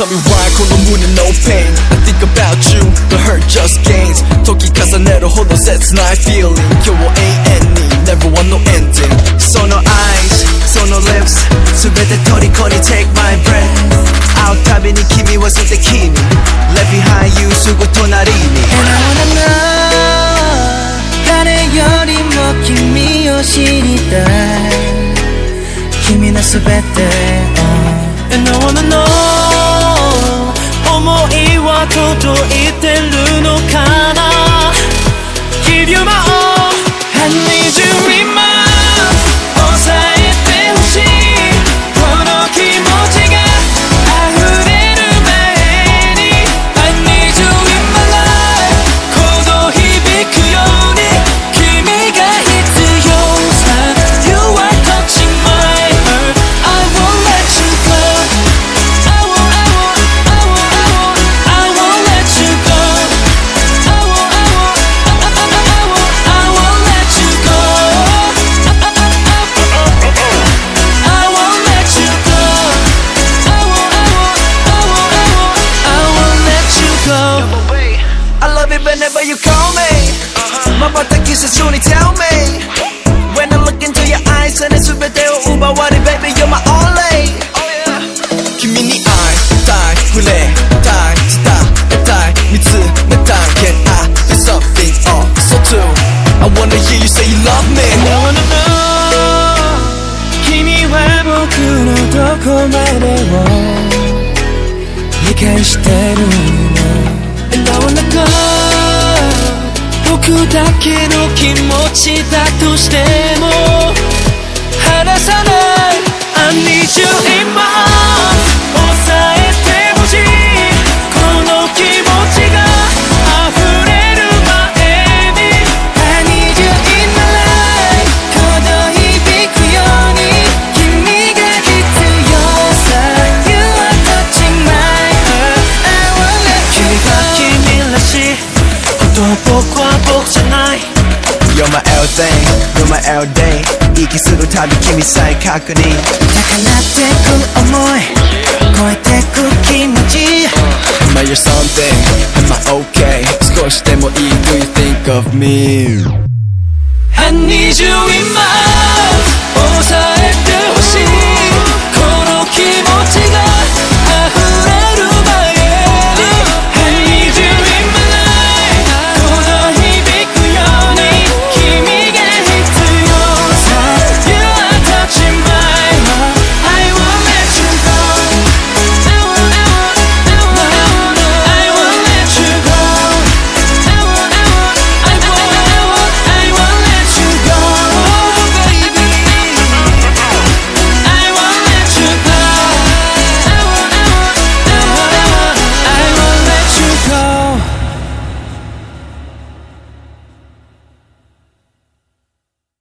tell me why この胸 no pain I think about you the hurt just gains 時重ねるほど切ない feeling 今日を永遠に never want no ending その eyes その lips 全て虜に take my breath 会うたびに君は素敵に Left behind you すぐ隣に And I wanna know 誰よりも君を知りたい君のすべてを かな whenever you call me瞬きせずに tell me When I look into your eyes 全てを奪われ baby you're my only 君に会いたい触れたい伝えたい見つめたい Can I do something oh so true I wanna hear you say you love me I wanna know 君は僕のどこまでを理解してるの 僕だけの気持ちだとしても離さない。You're my everything, you're my everyday 이 기술로 답이 김이 쌓인 가끈이 나타났대고 어머이 너의대고 김지 Am I your something? Am I okay? 스쿼시 때문에 do you think of me? I need you in my